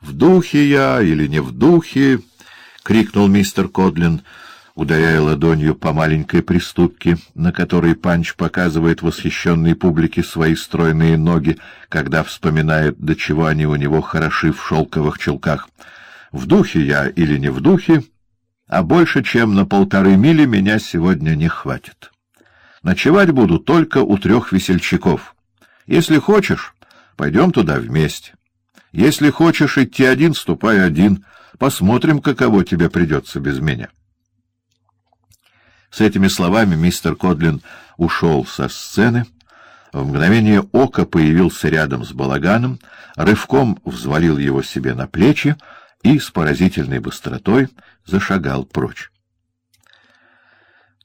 В духе я или не в духе? — крикнул мистер Кодлин, ударяя ладонью по маленькой приступке, на которой Панч показывает восхищенной публике свои стройные ноги, когда вспоминает, до чего они у него хороши в шелковых чулках. В духе я или не в духе, а больше, чем на полторы мили, меня сегодня не хватит. Ночевать буду только у трех весельчаков. Если хочешь, пойдем туда вместе. Если хочешь идти один, ступай один. Посмотрим, каково тебе придется без меня. С этими словами мистер Кодлин ушел со сцены, в мгновение ока появился рядом с балаганом, рывком взвалил его себе на плечи и с поразительной быстротой зашагал прочь.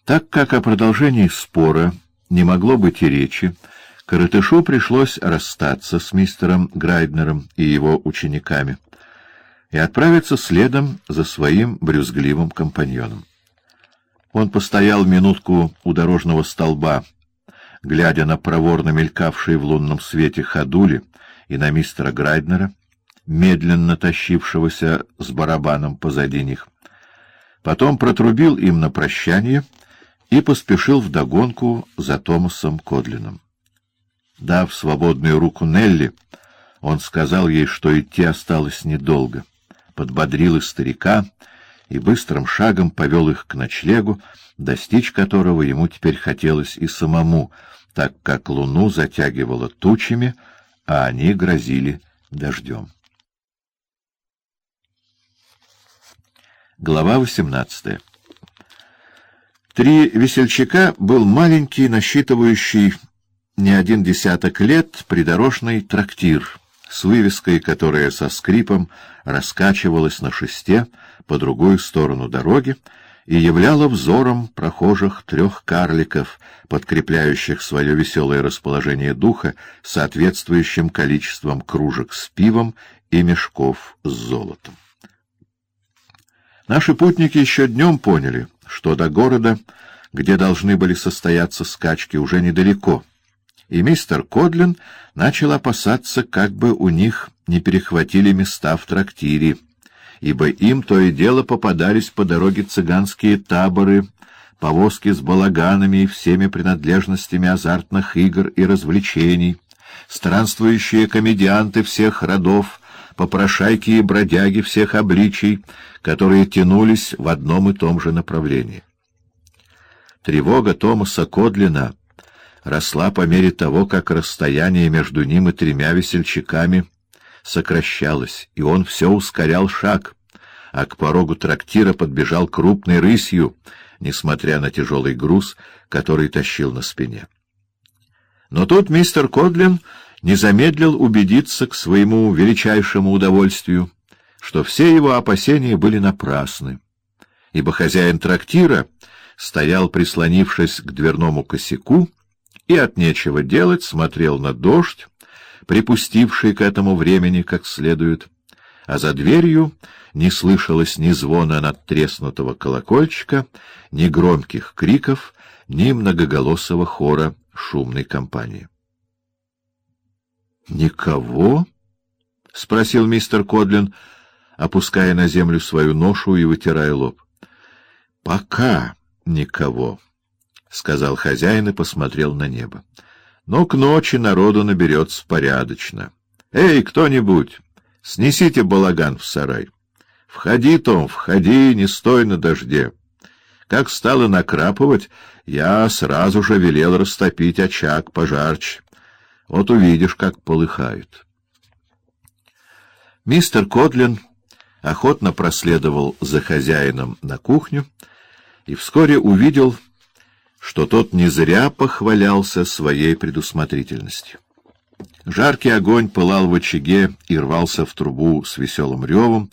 Так как о продолжении спора не могло быть и речи, Коротышу пришлось расстаться с мистером Грайднером и его учениками и отправиться следом за своим брюзгливым компаньоном. Он постоял минутку у дорожного столба, глядя на проворно мелькавшие в лунном свете ходули и на мистера Грайднера, медленно тащившегося с барабаном позади них. Потом протрубил им на прощание и поспешил вдогонку за Томасом Кодлином. Дав свободную руку Нелли, он сказал ей, что идти осталось недолго, подбодрил их старика и быстрым шагом повел их к ночлегу, достичь которого ему теперь хотелось и самому, так как луну затягивало тучами, а они грозили дождем. Глава 18 Три весельчака был маленький, насчитывающий не один десяток лет, придорожный трактир с вывеской, которая со скрипом раскачивалась на шесте по другую сторону дороги и являла взором прохожих трех карликов, подкрепляющих свое веселое расположение духа соответствующим количеством кружек с пивом и мешков с золотом. Наши путники еще днем поняли, что до города, где должны были состояться скачки, уже недалеко, и мистер Кодлин начал опасаться, как бы у них не перехватили места в трактире, ибо им то и дело попадались по дороге цыганские таборы, повозки с балаганами и всеми принадлежностями азартных игр и развлечений, странствующие комедианты всех родов, попрошайки и бродяги всех обличий, которые тянулись в одном и том же направлении. Тревога Томаса Кодлина росла по мере того, как расстояние между ним и тремя весельчаками сокращалось, и он все ускорял шаг, а к порогу трактира подбежал крупной рысью, несмотря на тяжелый груз, который тащил на спине. Но тут мистер Кодлин не замедлил убедиться к своему величайшему удовольствию, что все его опасения были напрасны, ибо хозяин трактира стоял, прислонившись к дверному косяку, и от нечего делать смотрел на дождь, припустивший к этому времени как следует, а за дверью не слышалось ни звона надтреснутого колокольчика, ни громких криков, ни многоголосого хора шумной компании. «Никого?» — спросил мистер Кодлин, опуская на землю свою ношу и вытирая лоб. «Пока никого», — сказал хозяин и посмотрел на небо. «Но к ночи народу наберется порядочно. Эй, кто-нибудь, снесите балаган в сарай. Входи, Том, входи, не стой на дожде». Как стало накрапывать, я сразу же велел растопить очаг пожарче. Вот увидишь, как полыхают. Мистер Кодлин охотно проследовал за хозяином на кухню и вскоре увидел, что тот не зря похвалялся своей предусмотрительностью. Жаркий огонь пылал в очаге и рвался в трубу с веселым ревом,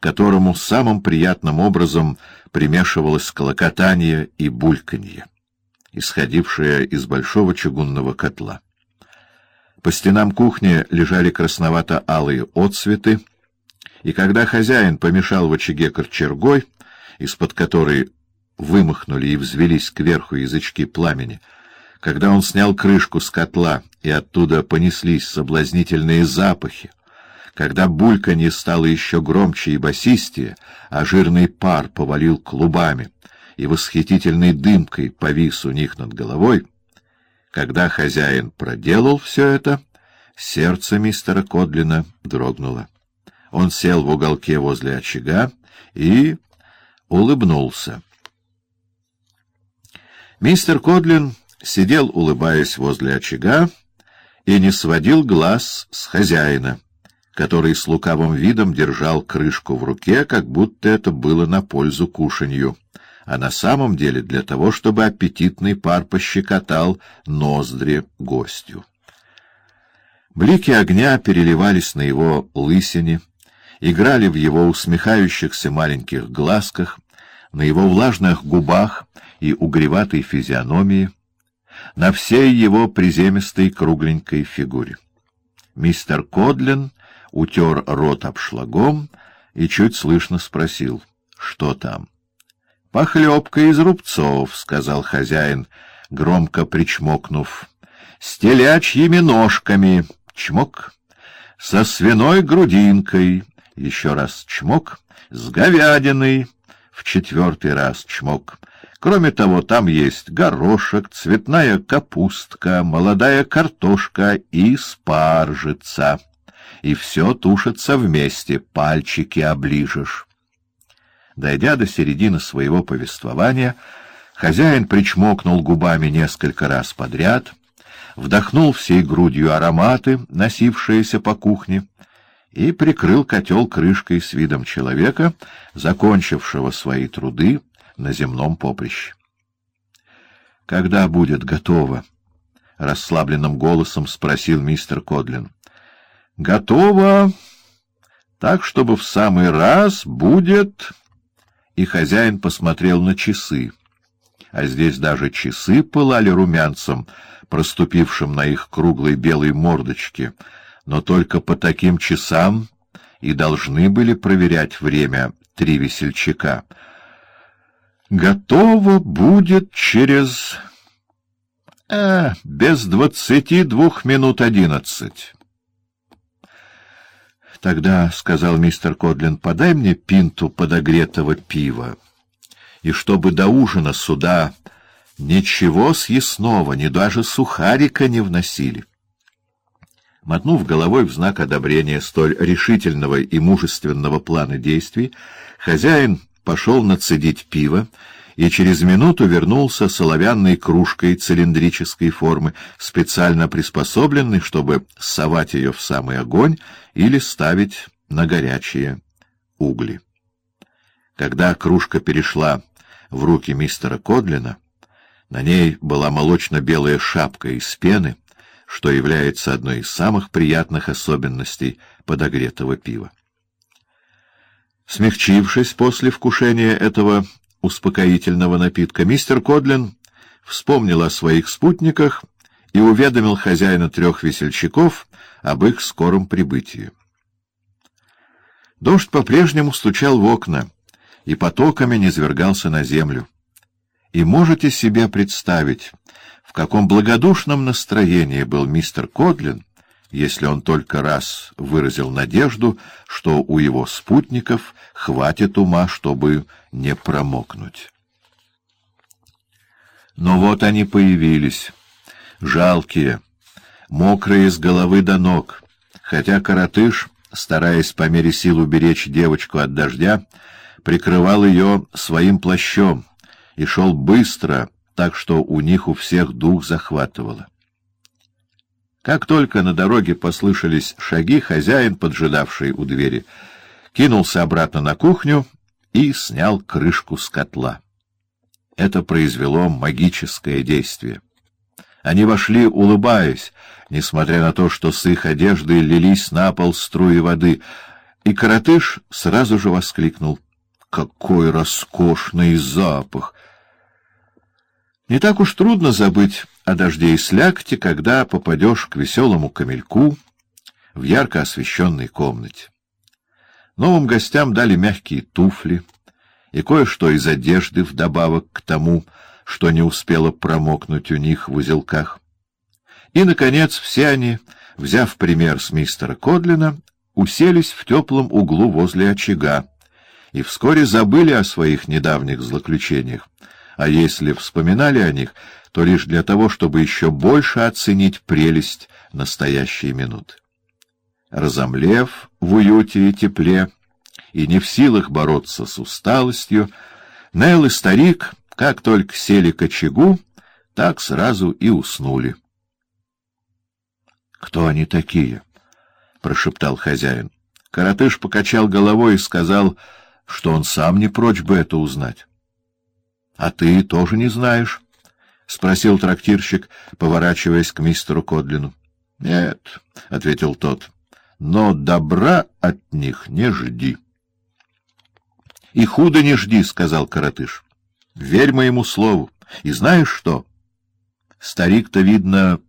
которому самым приятным образом примешивалось колокотание и бульканье, исходившее из большого чугунного котла. По стенам кухни лежали красновато-алые отцветы, и когда хозяин помешал в очаге корчергой, из-под которой вымахнули и взвелись кверху язычки пламени, когда он снял крышку с котла, и оттуда понеслись соблазнительные запахи, Когда бульканье стало еще громче и басистее, а жирный пар повалил клубами и восхитительной дымкой повис у них над головой, когда хозяин проделал все это, сердце мистера Кодлина дрогнуло. Он сел в уголке возле очага и улыбнулся. Мистер Кодлин сидел, улыбаясь возле очага, и не сводил глаз с хозяина, который с лукавым видом держал крышку в руке, как будто это было на пользу кушанью, а на самом деле для того, чтобы аппетитный пар пощекотал ноздри гостю. Блики огня переливались на его лысине, играли в его усмехающихся маленьких глазках, на его влажных губах и угреватой физиономии, на всей его приземистой кругленькой фигуре. Мистер Кодлин утер рот обшлагом и чуть слышно спросил, что там. — Похлебка из рубцов, — сказал хозяин, громко причмокнув, — с телячьими ножками, чмок, со свиной грудинкой, еще раз чмок, с говядиной, в четвертый раз чмок. Кроме того, там есть горошек, цветная капустка, молодая картошка и спаржица. И все тушится вместе, пальчики оближешь. Дойдя до середины своего повествования, хозяин причмокнул губами несколько раз подряд, вдохнул всей грудью ароматы, носившиеся по кухне, и прикрыл котел крышкой с видом человека, закончившего свои труды на земном поприще. — Когда будет готово? — расслабленным голосом спросил мистер Кодлин. — Готово, так, чтобы в самый раз будет... И хозяин посмотрел на часы. А здесь даже часы пылали румянцем, проступившим на их круглой белой мордочке — но только по таким часам и должны были проверять время три весельчака. Готово будет через... А, без двадцати двух минут одиннадцать. Тогда, — сказал мистер Кодлин, — подай мне пинту подогретого пива, и чтобы до ужина сюда ничего съестного, ни даже сухарика не вносили. Мотнув головой в знак одобрения столь решительного и мужественного плана действий, хозяин пошел нацедить пиво и через минуту вернулся с оловянной кружкой цилиндрической формы, специально приспособленной, чтобы совать ее в самый огонь или ставить на горячие угли. Когда кружка перешла в руки мистера Кодлина, на ней была молочно-белая шапка из пены — что является одной из самых приятных особенностей подогретого пива. Смягчившись после вкушения этого успокоительного напитка, мистер Кодлин вспомнил о своих спутниках и уведомил хозяина трех весельчаков об их скором прибытии. Дождь по-прежнему стучал в окна и потоками низвергался на землю. И можете себе представить, в каком благодушном настроении был мистер Кодлин, если он только раз выразил надежду, что у его спутников хватит ума, чтобы не промокнуть. Но вот они появились, жалкие, мокрые с головы до ног, хотя коротыш, стараясь по мере сил уберечь девочку от дождя, прикрывал ее своим плащом и шел быстро, так что у них у всех дух захватывало. Как только на дороге послышались шаги, хозяин, поджидавший у двери, кинулся обратно на кухню и снял крышку с котла. Это произвело магическое действие. Они вошли, улыбаясь, несмотря на то, что с их одежды лились на пол струи воды, и коротыш сразу же воскликнул. «Какой роскошный запах!» Не так уж трудно забыть о дожде и слякоти, когда попадешь к веселому камельку в ярко освещенной комнате. Новым гостям дали мягкие туфли и кое-что из одежды вдобавок к тому, что не успело промокнуть у них в узелках. И, наконец, все они, взяв пример с мистера Кодлина, уселись в теплом углу возле очага и вскоре забыли о своих недавних злоключениях, а если вспоминали о них, то лишь для того, чтобы еще больше оценить прелесть настоящей минуты. Разомлев в уюте и тепле, и не в силах бороться с усталостью, Нел и старик, как только сели к очагу, так сразу и уснули. — Кто они такие? — прошептал хозяин. Каратыш покачал головой и сказал, что он сам не прочь бы это узнать. — А ты тоже не знаешь? — спросил трактирщик, поворачиваясь к мистеру Кодлину. — Нет, — ответил тот, — но добра от них не жди. — И худо не жди, — сказал Каратыш. — Верь моему слову. И знаешь что? Старик-то, видно,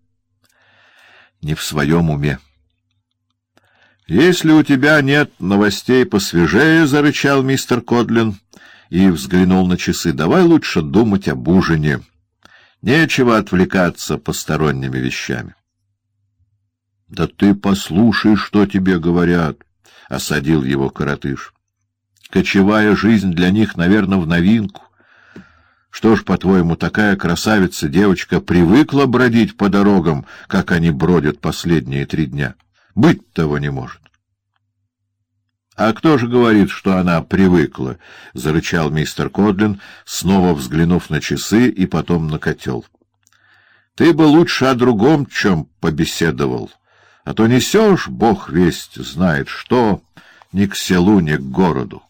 не в своем уме. — Если у тебя нет новостей посвежее, — зарычал мистер Кодлин и взглянул на часы, — давай лучше думать об ужине. Нечего отвлекаться посторонними вещами. — Да ты послушай, что тебе говорят, — осадил его коротыш. Кочевая жизнь для них, наверное, в новинку. Что ж, по-твоему, такая красавица-девочка привыкла бродить по дорогам, как они бродят последние три дня? Быть того не может. — А кто же говорит, что она привыкла? — зарычал мистер Кодлин, снова взглянув на часы и потом на котел. — Ты бы лучше о другом чем побеседовал, а то несешь, бог весть знает что, ни к селу, ни к городу.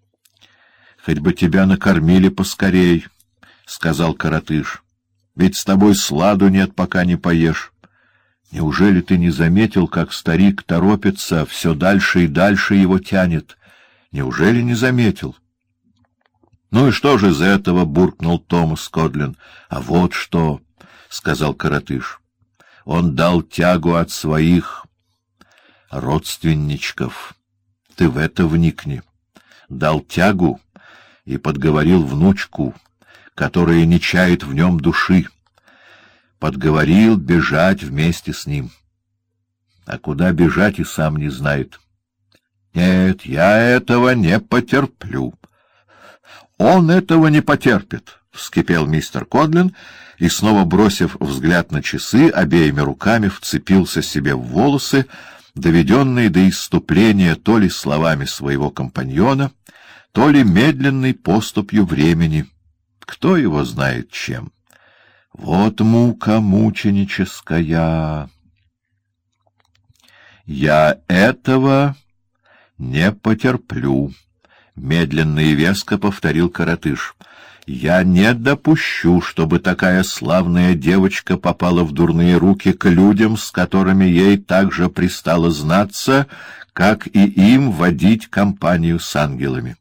— Хоть бы тебя накормили поскорей, — сказал коротыш, — ведь с тобой сладу нет, пока не поешь. Неужели ты не заметил, как старик торопится, все дальше и дальше его тянет? Неужели не заметил? — Ну и что же из этого? — буркнул Томас Кодлин. — А вот что, — сказал коротыш. Он дал тягу от своих родственничков. Ты в это вникни. Дал тягу и подговорил внучку, которая не чает в нем души подговорил бежать вместе с ним. А куда бежать и сам не знает. Нет, я этого не потерплю. Он этого не потерпит, — вскипел мистер Кодлин, и, снова бросив взгляд на часы, обеими руками вцепился себе в волосы, доведенные до исступления то ли словами своего компаньона, то ли медленной поступью времени. Кто его знает чем? Вот мука мученическая. Я этого не потерплю, — медленно и веско повторил коротыш. Я не допущу, чтобы такая славная девочка попала в дурные руки к людям, с которыми ей так же пристало знаться, как и им водить компанию с ангелами.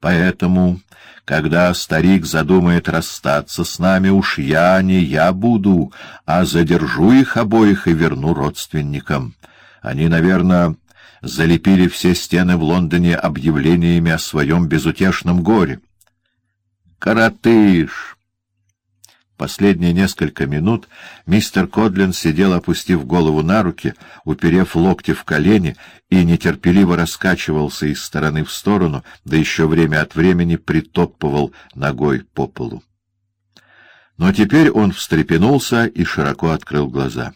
Поэтому когда старик задумает расстаться с нами, уж я не я буду, а задержу их обоих и верну родственникам. Они, наверное, залепили все стены в Лондоне объявлениями о своем безутешном горе. «Коротыш!» Последние несколько минут мистер Кодлин сидел, опустив голову на руки, уперев локти в колени и нетерпеливо раскачивался из стороны в сторону, да еще время от времени притопывал ногой по полу. Но теперь он встрепенулся и широко открыл глаза.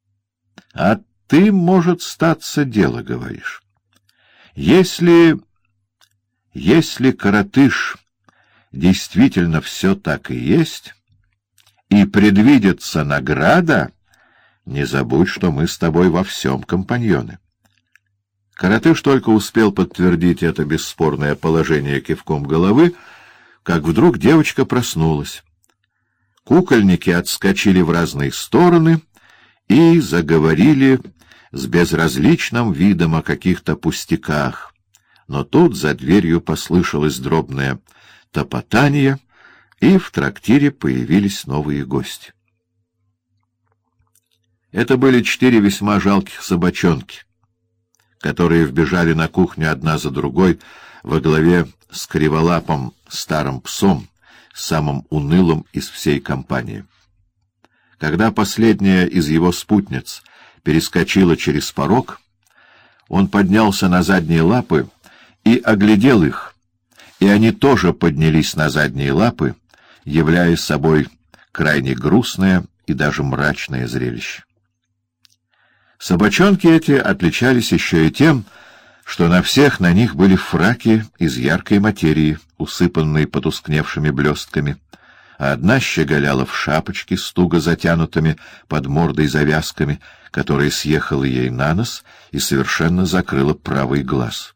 — А ты, может, статься дело, говоришь. Если... если коротыш действительно все так и есть и предвидится награда, не забудь, что мы с тобой во всем компаньоны. Каратыш только успел подтвердить это бесспорное положение кивком головы, как вдруг девочка проснулась. Кукольники отскочили в разные стороны и заговорили с безразличным видом о каких-то пустяках. Но тут за дверью послышалось дробное топотание — и в трактире появились новые гости. Это были четыре весьма жалких собачонки, которые вбежали на кухню одна за другой во главе с криволапым старым псом, самым унылым из всей компании. Когда последняя из его спутниц перескочила через порог, Он поднялся на задние лапы и оглядел их, и они тоже поднялись на задние лапы, являя собой крайне грустное и даже мрачное зрелище. Собачонки эти отличались еще и тем, что на всех на них были фраки из яркой материи, усыпанные потускневшими блестками, а одна щеголяла в шапочке с туго затянутыми под мордой завязками, которая съехала ей на нос и совершенно закрыла правый глаз.